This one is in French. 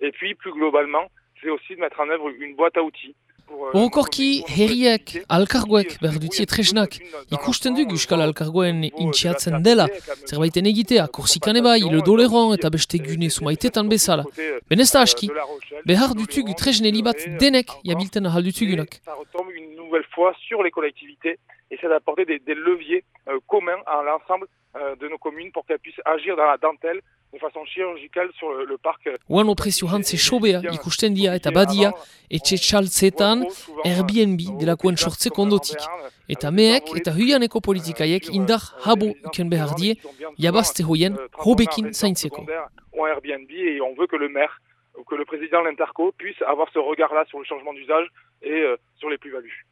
Et puis, plus globalement, c'est aussi de mettre en œuvre une boîte à outils. Orokorki herriek alkargoek behar dutie tresnak. Ikusten du Euskal alkargoen intxiatzen dela. Zerbaiten egitea, korsikan eba, hilo doleron eta beste gune sumaitetan bezala. Ben ez da aski, behar dutug tresneli bat denek jabilten ahal dutugunak. Ça retombe une nouvelle fois sur les collectivités et c'est d'apporter des, des leviers euh, communs à l'ensemble euh, de nos communes pour qu'elles puissent agir dans la dentelle de façon chirurgicale sur le, le parc. Oan opresio hantze sobea ikusten dia eta badia etxe txaltzetan Airbnb delakoen sortzeko ondotik. Eta meek eta huianeko politikaiek indar habo uken behar die jabazte hoien hobekin zaintzeko. Airbnb et on veut que le maire ou que le président de l'Interco puisse avoir ce regard-là sur le changement d'usage et euh, sur les plus-values.